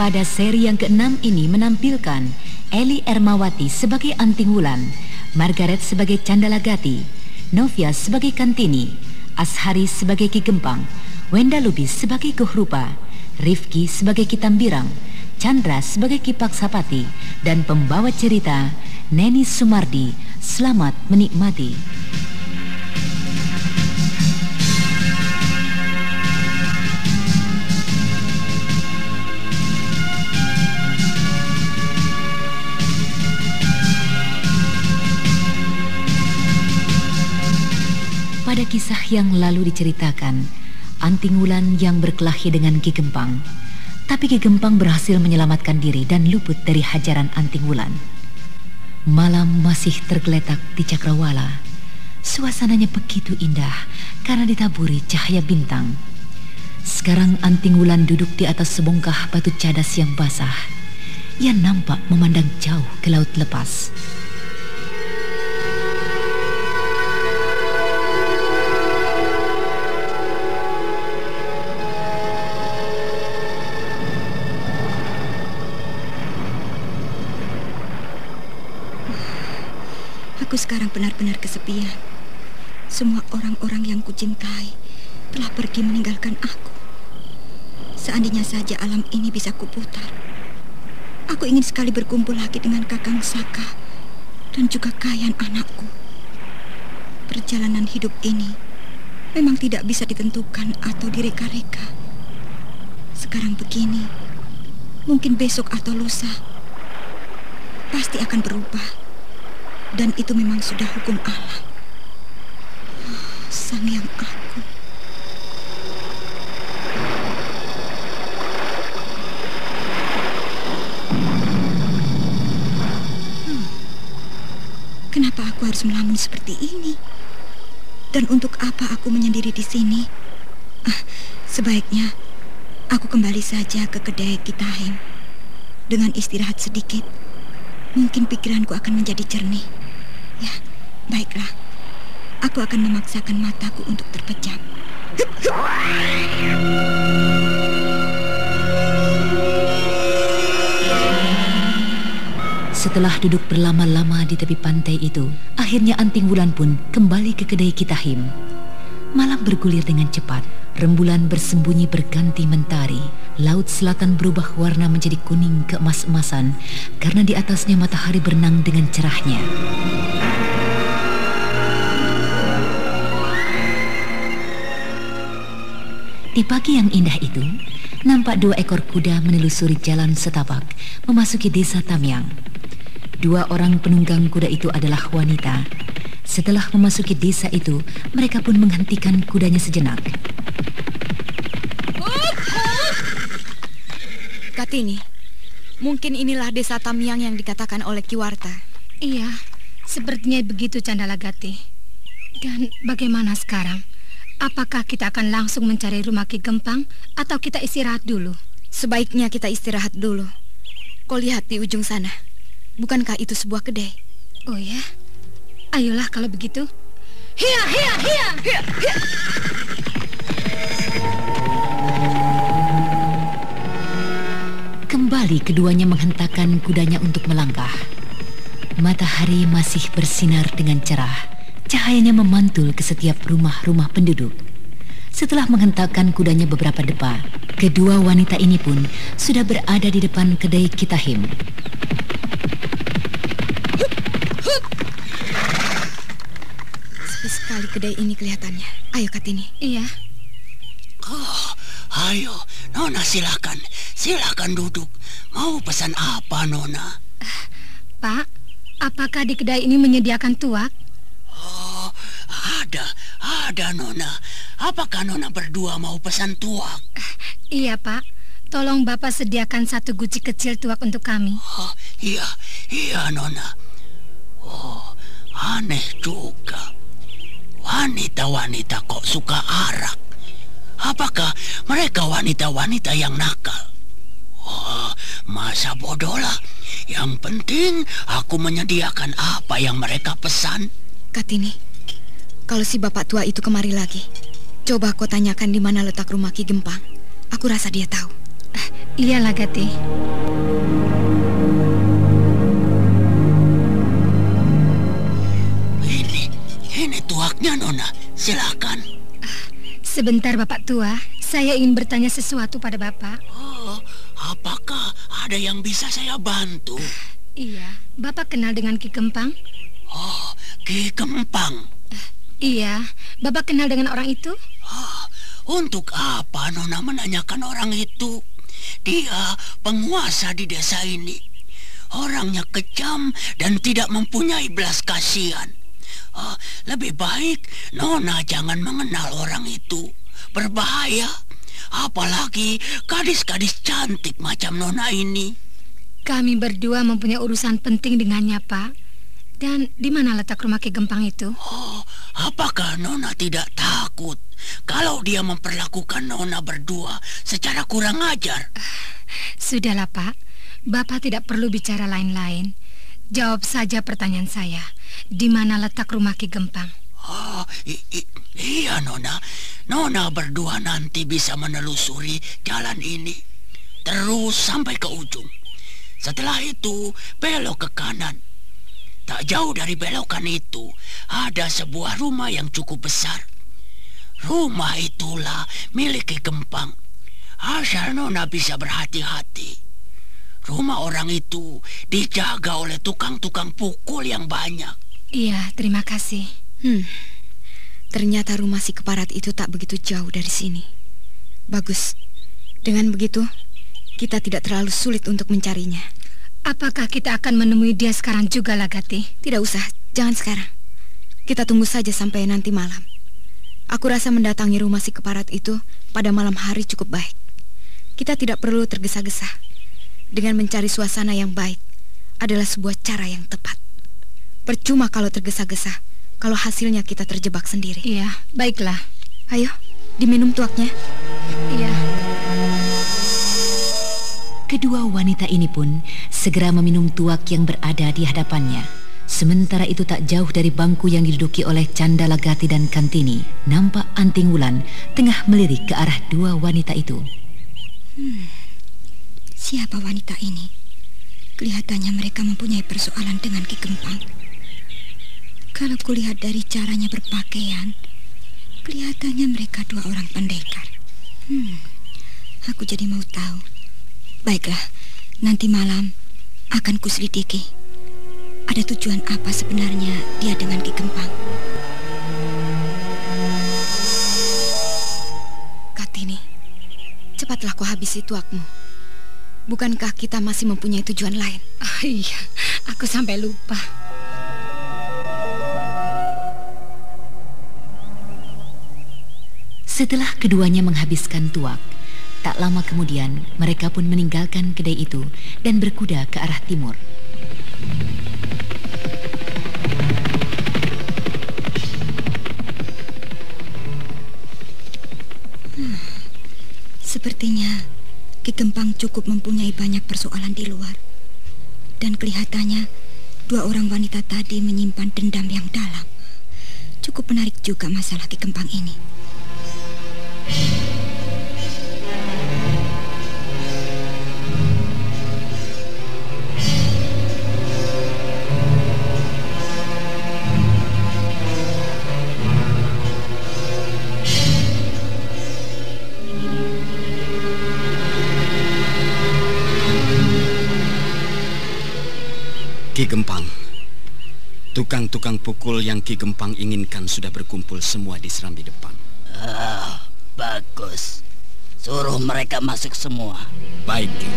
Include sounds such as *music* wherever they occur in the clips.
Pada seri yang keenam ini menampilkan Eli Ermawati sebagai Anting Wulan, Margaret sebagai Candalagati, Novia sebagai Kantini, Ashari sebagai Ki Gempang, Wenda Lubis sebagai Kuhrupa, Rifki sebagai Kitambirang, Chandra sebagai Ki Paksapati, dan pembawa cerita Neni Sumardi. Selamat menikmati. Kisah yang lalu diceritakan, Anting Wulan yang berkelahi dengan Ki Gempang. Tapi Ki Gempang berhasil menyelamatkan diri dan luput dari hajaran Anting Wulan. Malam masih tergeletak di Cakrawala. Suasananya begitu indah karena ditaburi cahaya bintang. Sekarang Anting Wulan duduk di atas sebongkah batu cadas yang basah. Ia nampak memandang jauh ke laut lepas. Aku sekarang benar-benar kesepian. Semua orang-orang yang kucintai telah pergi meninggalkan aku. Seandainya saja alam ini bisa kuputar. Aku ingin sekali berkumpul lagi dengan Kakang Saka dan juga Kayan anakku. Perjalanan hidup ini memang tidak bisa ditentukan atau direka-reka. Sekarang begini, mungkin besok atau lusa pasti akan berubah. Dan itu memang sudah hukum alam. Sang yang aku. Hmm. Kenapa aku harus melamun seperti ini? Dan untuk apa aku menyendiri di sini? Ah, sebaiknya aku kembali saja ke kedai Kitahim dengan istirahat sedikit. Mungkin pikiranku akan menjadi jernih. Ya, baiklah. Aku akan memaksakan mataku untuk terpejam. Setelah duduk berlama-lama di tepi pantai itu, akhirnya Anting Wulan pun kembali ke kedai Kitahim. Malam bergulir dengan cepat, rembulan bersembunyi berganti mentari. Laut selatan berubah warna menjadi kuning keemas-emasan karena di atasnya matahari berenang dengan cerahnya. Di pagi yang indah itu, nampak dua ekor kuda menelusuri jalan setapak memasuki desa Tamyang. Dua orang penunggang kuda itu adalah wanita. Setelah memasuki desa itu, mereka pun menghentikan kudanya sejenak. Katini, mungkin inilah desa Tamyang yang dikatakan oleh Kiwarta. Iya, sepertinya begitu Candalagati. Dan bagaimana sekarang? Apakah kita akan langsung mencari rumah Ki Gempang atau kita istirahat dulu? Sebaiknya kita istirahat dulu. Kau lihat di ujung sana. Bukankah itu sebuah kedai? Oh ya? Ayolah kalau begitu. Hia, hia, hia. Hia, hia. Kembali keduanya menghentakkan kudanya untuk melangkah. Matahari masih bersinar dengan cerah. Cahayanya memantul ke setiap rumah-rumah penduduk. Setelah menghentakkan kudanya beberapa depa, kedua wanita ini pun sudah berada di depan kedai Kitahim. Sekali kedai ini kelihatannya. Ayo Katini. Iya. Oh, ayo, Nona silakan, silakan duduk. Mau pesan apa, Nona? Pak, apakah di kedai ini menyediakan tuak? Oh, ada, ada Nona. Apakah Nona berdua mau pesan tuak? Iya, Pak. Tolong Bapak sediakan satu guci kecil tuak untuk kami. Oh, iya, iya Nona. Oh, aneh juga. Wanita-wanita kok suka arak? Apakah mereka wanita-wanita yang nakal? Oh, masa bodoh lah. Yang penting aku menyediakan apa yang mereka pesan. Katini, kalau si bapak tua itu kemari lagi, coba kau tanyakan di mana letak rumah Ki Gempang. Aku rasa dia tahu. Iya, Lagati. Ini, tuaknya Nona. Silakan. Sebentar, Bapak tua. Saya ingin bertanya sesuatu pada Bapak. Oh, apakah ada yang bisa saya bantu? Iya, Bapak kenal dengan Ki Gempang? Oh, Ki Kempang. Iya, Bapak kenal dengan orang itu? Oh, untuk apa Nona menanyakan orang itu? Dia penguasa di desa ini. Orangnya kejam dan tidak mempunyai belas kasihan. Oh, lebih baik Nona jangan mengenal orang itu. Berbahaya. Apalagi gadis-gadis cantik macam Nona ini. Kami berdua mempunyai urusan penting dengannya, Pak. Dan di mana letak rumah Ki Gempang itu? Oh, apakah Nona tidak takut kalau dia memperlakukan Nona berdua secara kurang ajar? Sudahlah, Pak. Bapak tidak perlu bicara lain-lain. Jawab saja pertanyaan saya. Di mana letak rumah Ki Gempang? Oh, i- i- iya Nona. Nona berdua nanti bisa menelusuri jalan ini. Terus sampai ke ujung. Setelah itu belok ke kanan. Tak jauh dari belokan itu ada sebuah rumah yang cukup besar. Rumah itulah milik Ki Gempang. Asal Nona bisa berhati-hati. Rumah orang itu dijaga oleh tukang-tukang pukul yang banyak. Iya, terima kasih. Hmm, ternyata rumah si keparat itu tak begitu jauh dari sini. Bagus. Dengan begitu, kita tidak terlalu sulit untuk mencarinya. Apakah kita akan menemui dia sekarang juga, Lagati? Tidak usah, jangan sekarang. Kita tunggu saja sampai nanti malam. Aku rasa mendatangi rumah si keparat itu pada malam hari cukup baik. Kita tidak perlu tergesa-gesa. Dengan mencari suasana yang baik adalah sebuah cara yang tepat. Percuma kalau tergesa-gesa, kalau hasilnya kita terjebak sendiri. Iya, baiklah. Ayo, diminum tuaknya. Iya. Kedua wanita ini pun segera meminum tuak yang berada di hadapannya. Sementara itu tak jauh dari bangku yang diduduki oleh Canda Lagati dan Kantini, nampak Anting Wulan tengah melirik ke arah dua wanita itu. Siapa wanita ini? Kelihatannya mereka mempunyai persoalan dengan Ki Gempang. Kalau kulihat dari caranya berpakaian, kelihatannya mereka dua orang pendekar. Hmm, aku jadi mau tahu. Baiklah, nanti malam akan kuselidiki. Ada tujuan apa sebenarnya dia dengan Ki Gempang? Kartini, cepatlah kau habisi tuakmu. Bukankah kita masih mempunyai tujuan lain? Ah, iya, aku sampai lupa. Setelah keduanya menghabiskan tuak, tak lama kemudian mereka pun meninggalkan kedai itu dan berkuda ke arah timur. Ki Gempang cukup mempunyai banyak persoalan di luar. Dan kelihatannya dua orang wanita tadi menyimpan dendam yang dalam. Cukup menarik juga masalah Ki Gempang ini. Tukang-tukang pukul yang Ki Gempang inginkan sudah berkumpul semua di serambi depan. Ah, bagus. Suruh mereka masuk semua. Baik, Ki.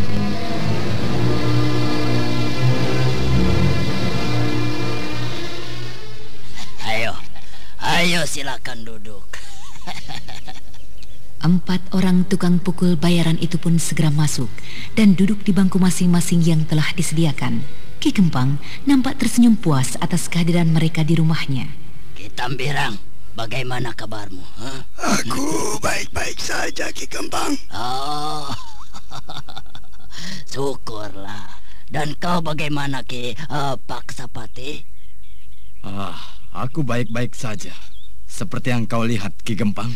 Ayo, ayo silakan duduk. *laughs* Empat orang tukang pukul bayaran itu pun segera masuk dan duduk di bangku masing-masing yang telah disediakan. Ki Gempang nampak tersenyum puas atas kehadiran mereka di rumahnya. Ki Tambirang, bagaimana kabarmu? Huh? Aku baik-baik saja, Ki Gempang. Oh, *laughs* syukurlah. Dan kau bagaimana Ki uh, Pak Sapati? Ah, aku baik-baik saja. Seperti yang kau lihat, Ki Gempang. *laughs*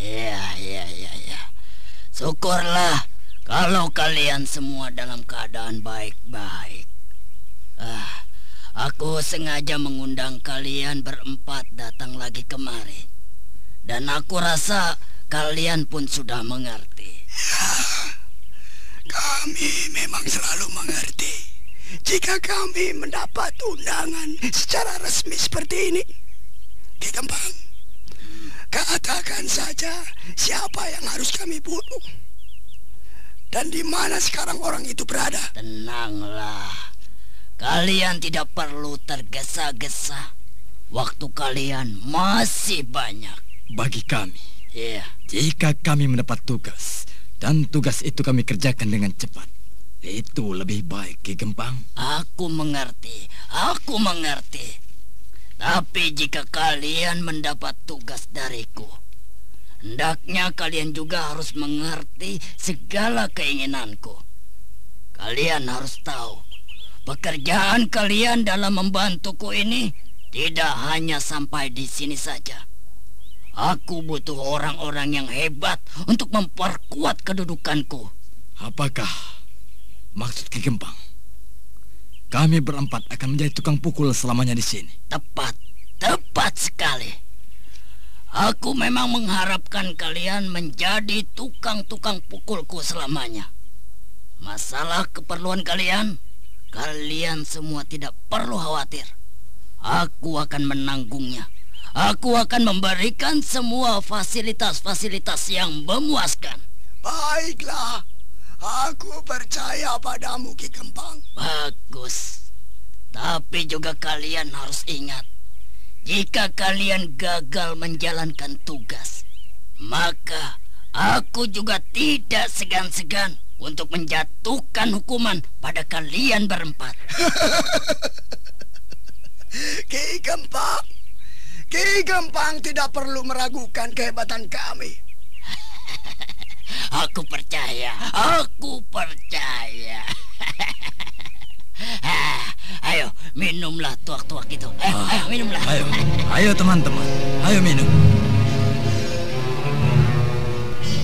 Iya, iya, iya, iya. Syukurlah kalau kalian semua dalam keadaan baik-baik. Ah, aku sengaja mengundang kalian berempat datang lagi kemari. Dan aku rasa kalian pun sudah mengerti. Ya, *sighs* kami memang selalu mengerti. Jika kami mendapat undangan secara resmi seperti ini, Ki Gempang, katakan saja siapa yang harus kami bunuh. Dan di mana sekarang orang itu berada? Tenanglah. Kalian tidak perlu tergesa-gesa. Waktu kalian masih banyak. Bagi kami, Iya. jika kami mendapat tugas dan tugas itu kami kerjakan dengan cepat, itu lebih baik, Ki Gempang. Aku mengerti. Aku mengerti. Tapi jika kalian mendapat tugas dariku, hendaknya kalian juga harus mengerti segala keinginanku. Kalian harus tahu, pekerjaan kalian dalam membantuku ini tidak hanya sampai di sini saja. Aku butuh orang-orang yang hebat untuk memperkuat kedudukanku. Apakah maksud Ki Gempang? Kami berempat akan menjadi tukang pukul selamanya di sini. Tepat, tepat sekali. Aku memang mengharapkan kalian menjadi tukang-tukang pukulku selamanya. Masalah keperluan kalian, kalian semua tidak perlu khawatir. Aku akan menanggungnya. Aku akan memberikan semua fasilitas-fasilitas yang memuaskan. Baiklah, aku percaya padamu Ki Gempang. Bagus. Tapi juga kalian harus ingat, jika kalian gagal menjalankan tugas, maka aku juga tidak segan-segan untuk menjatuhkan hukuman pada kalian berempat. *laughs* Ki Gempang, Ki Gempang tidak perlu meragukan kehebatan kami. *laughs* Aku percaya, aku percaya. *laughs* Ayo, minumlah tuak-tuak itu. Ayo, minumlah. Ayo, ayo teman-teman, ayo minum.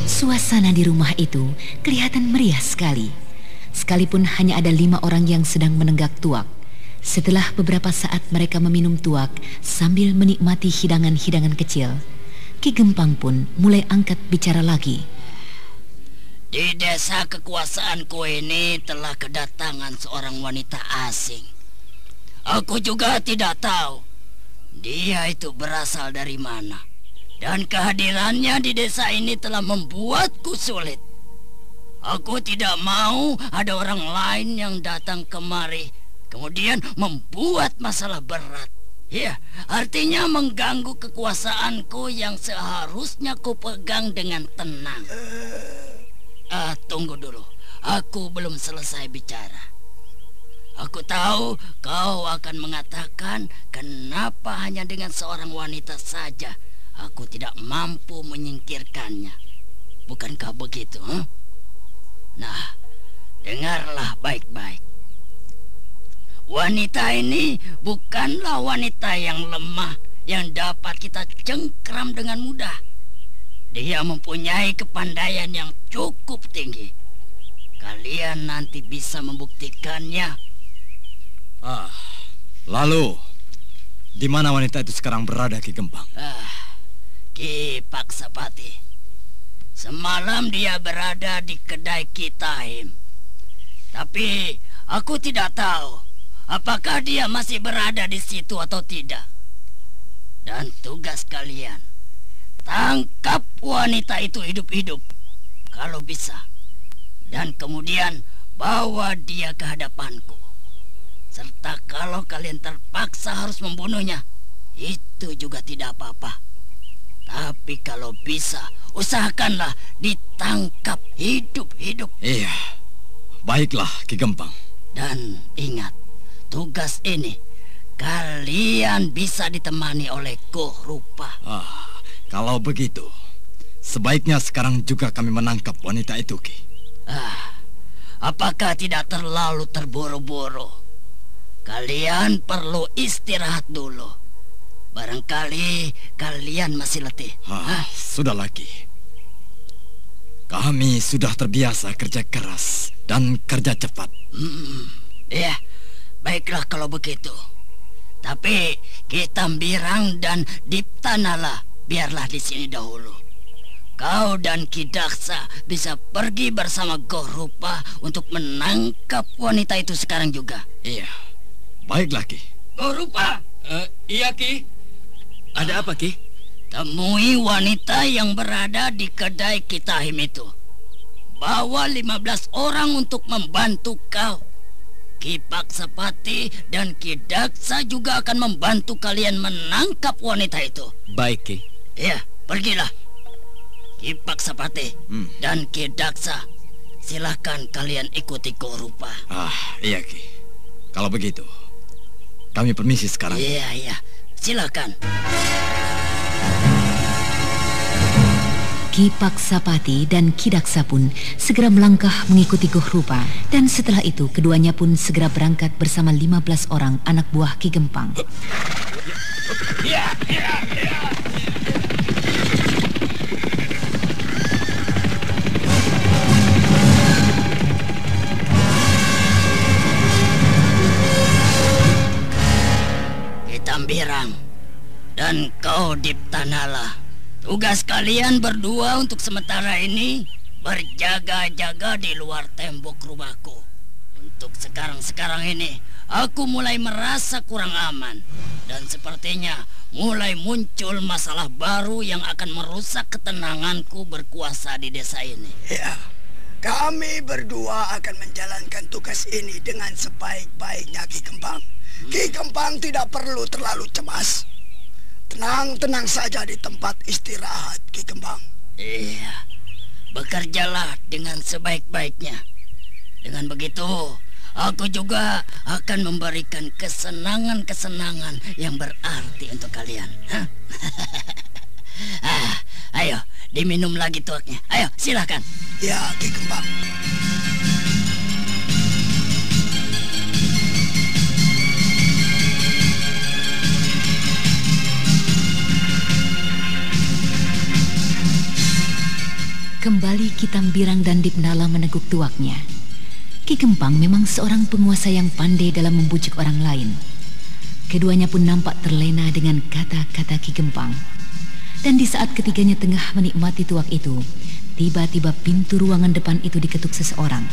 Suasana di rumah itu kelihatan meriah sekali. Sekalipun hanya ada lima orang yang sedang menenggak tuak. Setelah beberapa saat mereka meminum tuak sambil menikmati hidangan-hidangan kecil, Ki Gempang pun mulai angkat bicara lagi. Di desa kekuasaanku ini telah kedatangan seorang wanita asing. Aku juga tidak tahu dia itu berasal dari mana. Dan kehadirannya di desa ini telah membuatku sulit. Aku tidak mau ada orang lain yang datang kemari kemudian membuat masalah berat. Ya, artinya mengganggu kekuasaanku yang seharusnya ku pegang dengan tenang. Ah, tunggu dulu. Aku belum selesai bicara. Aku tahu kau akan mengatakan kenapa hanya dengan seorang wanita saja aku tidak mampu menyingkirkannya. Bukankah begitu? Huh? Nah, dengarlah baik-baik. Wanita ini bukanlah wanita yang lemah yang dapat kita cengkram dengan mudah. Dia mempunyai kepandaian yang cukup tinggi. Kalian nanti bisa membuktikannya. Ah, lalu di mana wanita itu sekarang berada Ki Gempang? Ah, Ki Paksapati. Semalam dia berada di kedai Kitahim. Tapi aku tidak tahu apakah dia masih berada di situ atau tidak. Dan tugas kalian, tangkap wanita itu hidup-hidup, kalau bisa. Dan kemudian bawa dia ke hadapanku. Serta kalau kalian terpaksa harus membunuhnya, itu juga tidak apa-apa. Tapi kalau bisa, usahakanlah ditangkap hidup-hidup. Iya, baiklah Ki Gempang. Dan ingat, tugas ini kalian bisa ditemani oleh Goh Rupa. Ah, kalau begitu, sebaiknya sekarang juga kami menangkap wanita itu, Ki. Ah, apakah tidak terlalu terburu-buru? Kalian perlu istirahat dulu. Barangkali kalian masih letih. Ah, sudah lagi. Kami sudah terbiasa kerja keras dan kerja cepat. Hmm, ya, baiklah kalau begitu. Tapi kita Birang dan Diptanala biarlah di sini dahulu. Kau dan Kidaksa bisa pergi bersama Gorupa untuk menangkap wanita itu sekarang juga. Iya, baiklah Ki. Gorupa. Uh, iya Ki. Ada apa, Ki? Temui wanita yang berada di kedai Kitahim itu. Bawa 15 orang untuk membantu kau. Kipak Sepati dan Kidaksa juga akan membantu kalian menangkap wanita itu. Baik, Ki. Iya, pergilah. Kipak Sepati hmm. dan Kidaksa, silahkan kalian ikuti Korupa. Ah, iya Ki. Kalau begitu, kami permisi sekarang. Iya, iya. Silakan. Ki Paksapati dan Kidaksa pun segera melangkah mengikuti Gohrupa dan setelah itu keduanya pun segera berangkat bersama 15 orang anak buah Ki Gempang. Ya, ya, Tambirang dan kau Diptanala. Tugas kalian berdua untuk sementara ini berjaga-jaga di luar tembok rumahku. Untuk sekarang-sekarang ini, aku mulai merasa kurang aman. Dan sepertinya mulai muncul masalah baru yang akan merusak ketenanganku berkuasa di desa ini. Ya, kami berdua akan menjalankan tugas ini dengan sebaik-baiknya Ki Kembang. Ki Kempang tidak perlu terlalu cemas. Tenang-tenang saja di tempat istirahat, Ki Kempang. Iya, bekerjalah dengan sebaik-baiknya. Dengan begitu, aku juga akan memberikan kesenangan-kesenangan yang berarti untuk kalian. *laughs* ah, ayo, diminum lagi tuaknya. Ayo, silakan. Ya, Ki Kempang. Kembali Kitambirang dan Dipnala meneguk tuaknya. Ki Gempang memang seorang penguasa yang pandai dalam membujuk orang lain. Keduanya pun nampak terlena dengan kata-kata Ki Gempang. Dan di saat ketiganya tengah menikmati tuak itu, tiba-tiba pintu ruangan depan itu diketuk seseorang.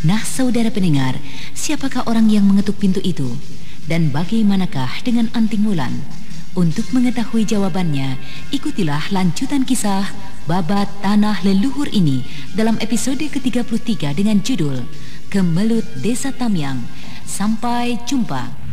Nah, saudara pendengar, siapakah orang yang mengetuk pintu itu? Dan bagaimanakah dengan Anting Wulan? Untuk mengetahui jawabannya, ikutilah lanjutan kisah Babat Tanah Leluhur ini dalam episode ke-33 dengan judul Kemelut Desa Tamyang. Sampai jumpa.